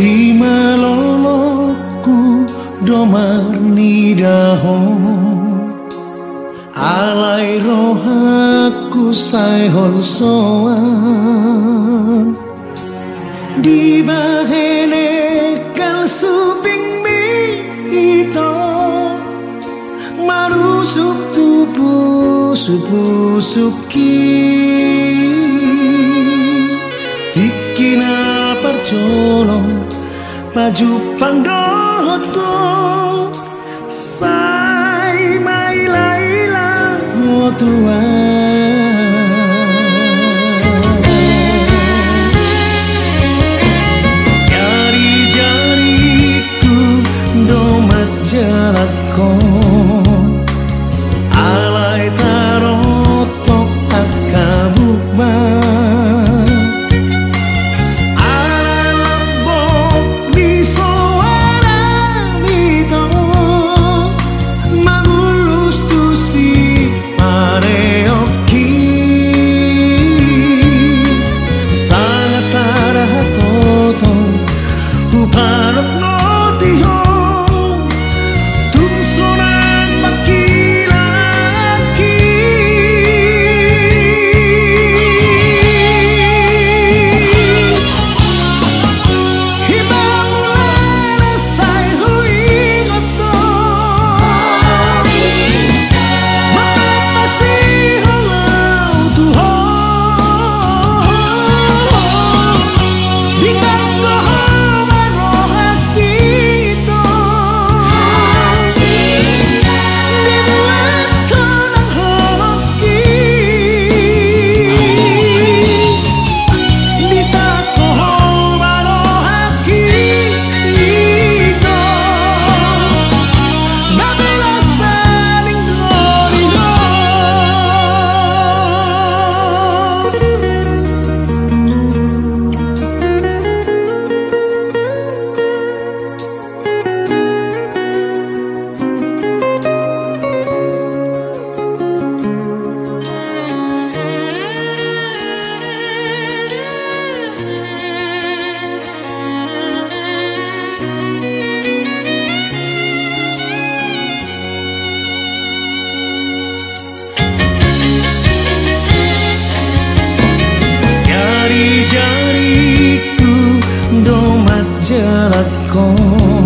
Si maloloku domar nidaho. Alai rohaku saihol soan. Di bahene kal suping mi ito. Marusuk tupu supu suki colong Maju pangdoh to Sai mai lai la Mua tuan jalanku